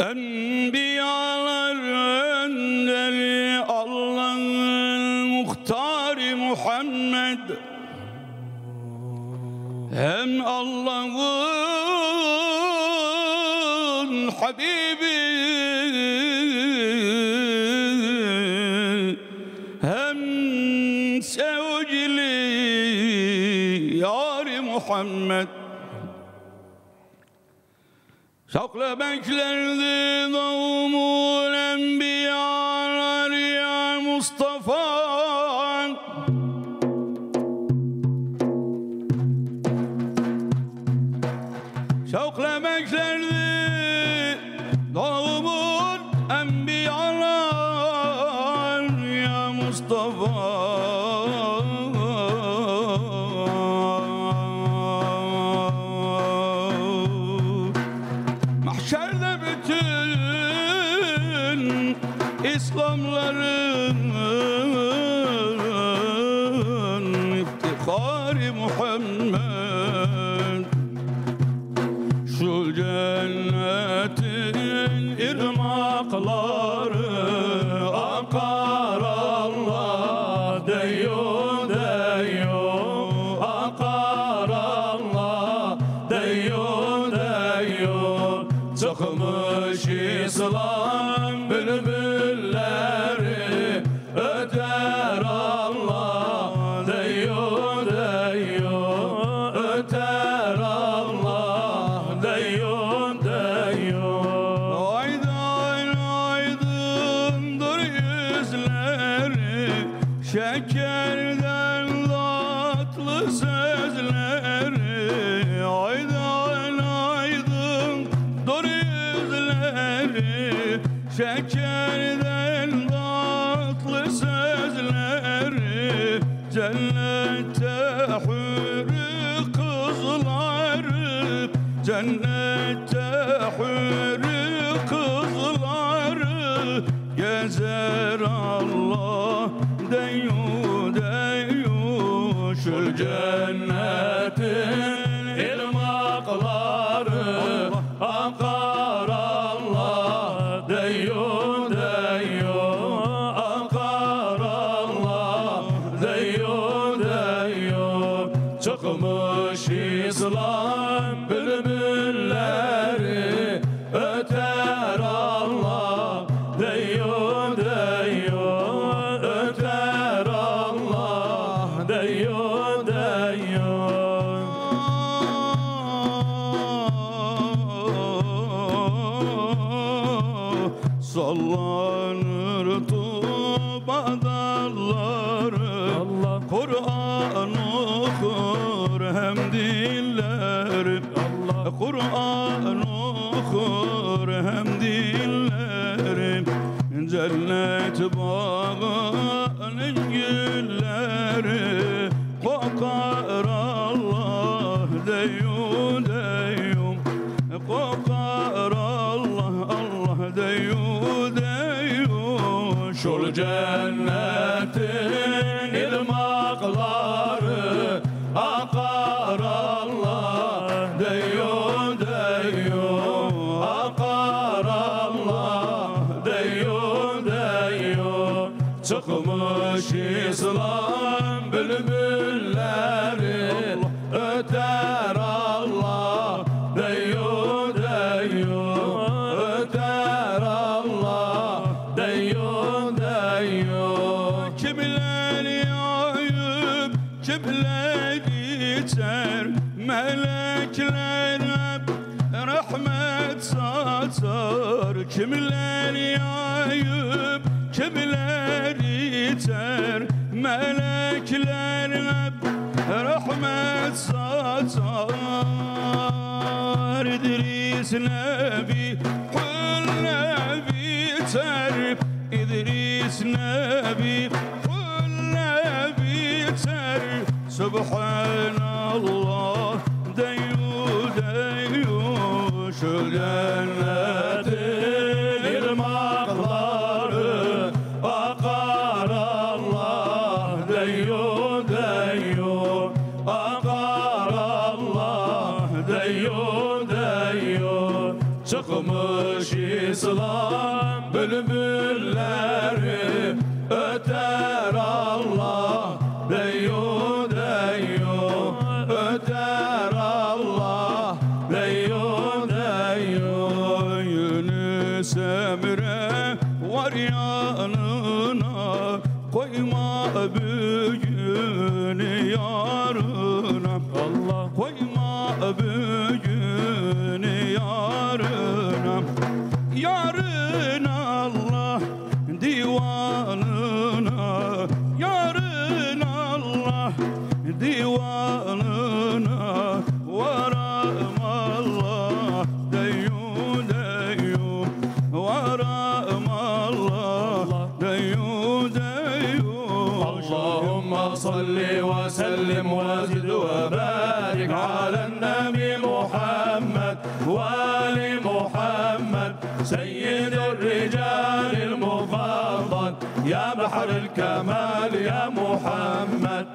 Enbiyalar önderi Allah'ın muhtari Muhammed. Hem Allah'ın Habibi Hem sevgili Yari Muhammed Şakla beklerdi doğumun enbiyalar ya Mustafa. Şevkle beklerdi doğumun enbiyalar ya Mustafa İslamların iftiharı Muhammed. Şu cennetin irmakları akar Allah deyo deyo akar Allah deyo deyo çıkmış İslam Şekerden tatlı sözleri Aydan aydındır yüzleri. Şekerden tatlı sözleri Cennette hürü kızları Cennette hürü kızları Gezer Allah Şu cennetin ilmakları Akar Allah deyu deyu Akar Allah deyu deyu Çıkmış İslam Sallanır tuba dalları Allah. Kur'an okur hem dillerim Allah. Kur'an okur hem dillerim Cennet bağının gülleri Kokar Allah deyu cennetin ilmakları Akar Allah. Deyu deyu Akar Allah. Deyu deyu Çıkmış İslam bülbülleri yayıp kimler içer Melekler hep rahmet saçar Kimler yayıp kimler içer Melekler hep rahmet saçar İdris Nebi Kul Nebi ter İdris Nebi Subhanallah deyu deyu Şu cennetin irmakları Akar Allah deyu deyu Akar Allah deyu deyu Çıkmış İslam Varam Allah deyyu deyyu Varam Allah deyyu deyyu اللهم صل وسلم وزد وبارك على النبي محمد وآل محمد. سيد الرجال المفضل. يا بحر الكمال يا محمد.